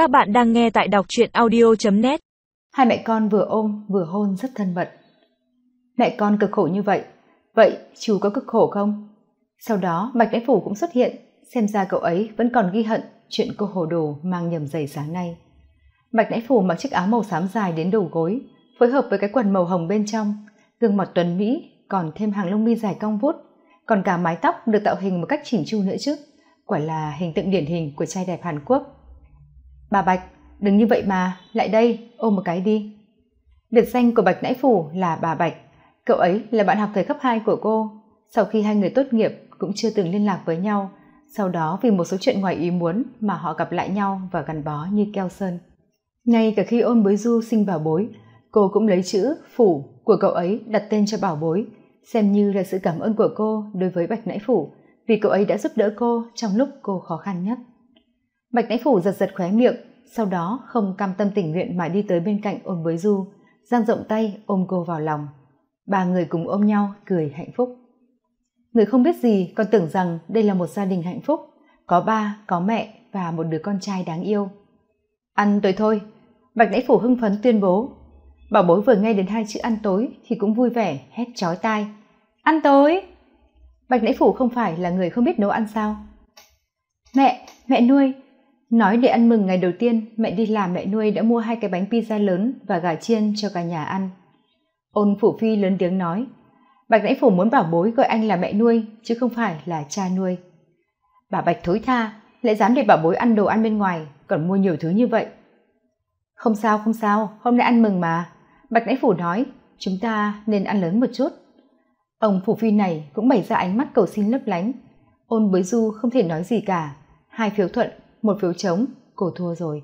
Các bạn đang nghe tại đọc truyện audio.net Hai mẹ con vừa ôm vừa hôn rất thân mật. Mẹ con cực khổ như vậy, vậy chú có cực khổ không? Sau đó Bạch Đãi Phủ cũng xuất hiện, xem ra cậu ấy vẫn còn ghi hận chuyện cô hồ đồ mang nhầm giày sáng nay. Bạch Đãi Phủ mặc chiếc áo màu xám dài đến đầu gối, phối hợp với cái quần màu hồng bên trong, gương mặt tuấn Mỹ còn thêm hàng lông mi dài cong vút, còn cả mái tóc được tạo hình một cách chỉnh chu nữa chứ. Quả là hình tượng điển hình của trai đẹp Hàn Quốc bà bạch, đừng như vậy mà, lại đây, ôm một cái đi. Biệt danh của bạch nãi phủ là bà bạch. Cậu ấy là bạn học thời cấp hai của cô. Sau khi hai người tốt nghiệp, cũng chưa từng liên lạc với nhau. Sau đó vì một số chuyện ngoài ý muốn mà họ gặp lại nhau và gắn bó như keo sơn. Ngay cả khi ôn bối du sinh bảo bối, cô cũng lấy chữ phủ của cậu ấy đặt tên cho bảo bối, xem như là sự cảm ơn của cô đối với bạch nãi phủ vì cậu ấy đã giúp đỡ cô trong lúc cô khó khăn nhất bạch nãy phủ giật giật khóe miệng, sau đó không cam tâm tình nguyện mà đi tới bên cạnh ôm với du, giang rộng tay ôm cô vào lòng. Ba người cùng ôm nhau, cười hạnh phúc. Người không biết gì, còn tưởng rằng đây là một gia đình hạnh phúc, có ba, có mẹ và một đứa con trai đáng yêu. Ăn tối thôi, bạch đáy phủ hưng phấn tuyên bố. Bảo bối vừa nghe đến hai chữ ăn tối thì cũng vui vẻ, hét chói tai. Ăn tối! Bạch nãy phủ không phải là người không biết nấu ăn sao? Mẹ mẹ nuôi nói để ăn mừng ngày đầu tiên, mẹ đi làm mẹ nuôi đã mua hai cái bánh pizza lớn và gà chiên cho cả nhà ăn. Ôn phủ phi lớn tiếng nói, bạch nãy phủ muốn bảo bối gọi anh là mẹ nuôi, chứ không phải là cha nuôi. Bà bạch thối tha, lại dám để bảo bối ăn đồ ăn bên ngoài, còn mua nhiều thứ như vậy. Không sao không sao, hôm nay ăn mừng mà. Bạch nãy phủ nói, chúng ta nên ăn lớn một chút. Ông phủ phi này cũng bày ra ánh mắt cầu xin lấp lánh. Ôn bới du không thể nói gì cả, hai phiếu thuận một phiếu trống cô thua rồi.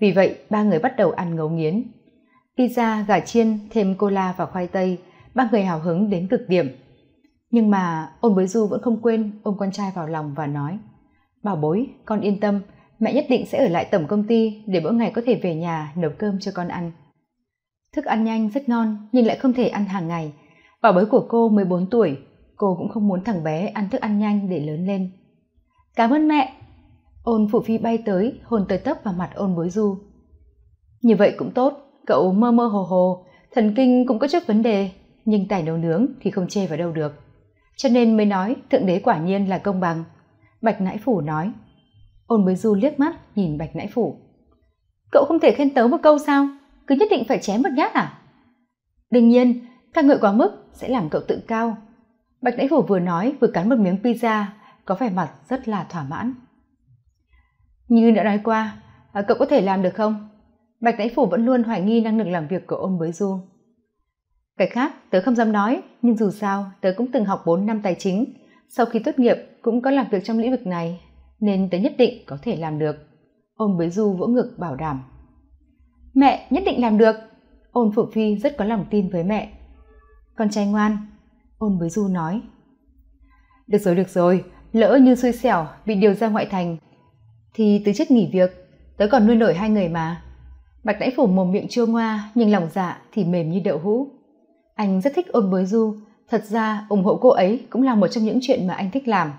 Vì vậy, ba người bắt đầu ăn ngấu nghiến. Pizza, gà chiên, thêm cola và khoai tây, ba người hào hứng đến cực điểm. Nhưng mà ôn bối du vẫn không quên ôm con trai vào lòng và nói, bảo bối, con yên tâm, mẹ nhất định sẽ ở lại tổng công ty để mỗi ngày có thể về nhà nấu cơm cho con ăn. Thức ăn nhanh, rất ngon, nhưng lại không thể ăn hàng ngày. Bảo bối của cô mười bốn tuổi, cô cũng không muốn thằng bé ăn thức ăn nhanh để lớn lên. Cảm ơn mẹ ôn phụ phi bay tới, hôn tới tấp vào mặt ôn bối du. Như vậy cũng tốt, cậu mơ mơ hồ hồ, thần kinh cũng có chút vấn đề, nhưng tài nấu nướng thì không chê vào đâu được. Cho nên mới nói, thượng đế quả nhiên là công bằng. Bạch nãi phủ nói. Ôn bối du liếc mắt, nhìn bạch nãi phủ. Cậu không thể khen tớ một câu sao? Cứ nhất định phải chém một nhát à? Đương nhiên, ca ngợi quá mức sẽ làm cậu tự cao. Bạch nãi phủ vừa nói, vừa cắn một miếng pizza, có vẻ mặt rất là thỏa mãn như đã nói qua à, cậu có thể làm được không? Bạch đáy phủ vẫn luôn hoài nghi năng lực làm việc của ôn bới du. Cái khác, tớ không dám nói, nhưng dù sao, tớ cũng từng học bốn năm tài chính. Sau khi tốt nghiệp, cũng có làm việc trong lĩnh vực này, nên tớ nhất định có thể làm được. Ôn bới du vỗ ngực bảo đảm. Mẹ, nhất định làm được. Ôn phủ phi rất có lòng tin với mẹ. Con trai ngoan, ôn bới du nói. Được rồi được rồi, lỡ như xui xẻo, bị điều ra ngoại thành thì từ chức nghỉ việc, tớ còn nuôi nổi hai người mà. Bạch đãi phủ mồm miệng chua ngoa, nhưng lòng dạ thì mềm như đậu hũ. Anh rất thích ôn bới du, thật ra ủng hộ cô ấy cũng là một trong những chuyện mà anh thích làm.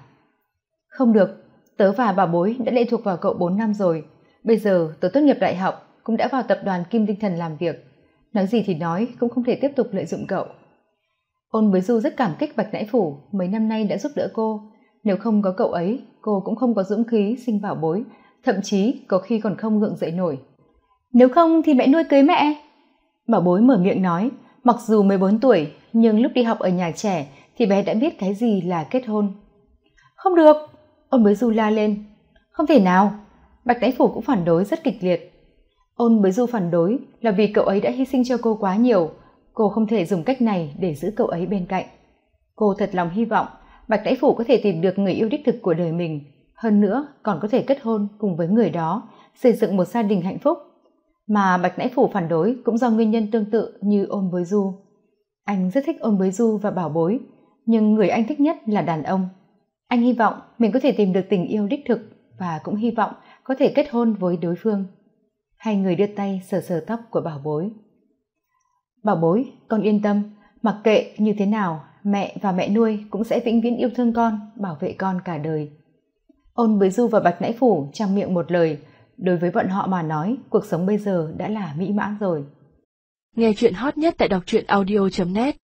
Không được, tớ và bà bối đã lệ thuộc vào cậu bốn năm rồi. Bây giờ tớ tốt nghiệp đại học, cũng đã vào tập đoàn kim tinh thần làm việc. Nói gì thì nói, cũng không thể tiếp tục lợi dụng cậu. Ôn bới du rất cảm kích bạch nãi phủ, mấy năm nay đã giúp đỡ cô. Nếu không có cậu ấy cô cũng không có dũng khí sinh bảo bối, thậm chí có khi còn không gượng dậy nổi. Nếu không thì mẹ nuôi cưới mẹ. Bảo bối mở miệng nói, mặc dù mười bốn tuổi, nhưng lúc đi học ở nhà trẻ thì bé đã biết cái gì là kết hôn. Không được ôn bới du la lên. Không thể nào, bạch đáy phủ cũng phản đối rất kịch liệt. Ôn bới du phản đối là vì cậu ấy đã hy sinh cho cô quá nhiều. Cô không thể dùng cách này để giữ cậu ấy bên cạnh. Cô thật lòng hy vọng bạch đãi phủ có thể tìm được người yêu đích thực của đời mình. Hơn nữa, còn có thể kết hôn cùng với người đó, xây dựng một gia đình hạnh phúc. Mà bạch nãy phủ phản đối cũng do nguyên nhân tương tự như ôn bối du. Anh rất thích ôn bối du và bảo bối, nhưng người anh thích nhất là đàn ông. Anh hy vọng mình có thể tìm được tình yêu đích thực và cũng hy vọng có thể kết hôn với đối phương. Hai người đưa tay sờ sờ tóc của bảo bối. Bảo bối, con yên tâm, mặc kệ như thế nào mẹ và mẹ nuôi cũng sẽ vĩnh viễn yêu thương con, bảo vệ con cả đời. Ôn bới du và bạch nãy phủ trang miệng một lời, đối với bọn họ mà nói, cuộc sống bây giờ đã là mỹ mãn rồi. Nghe chuyện hot nhất tại đọc truyện audio net.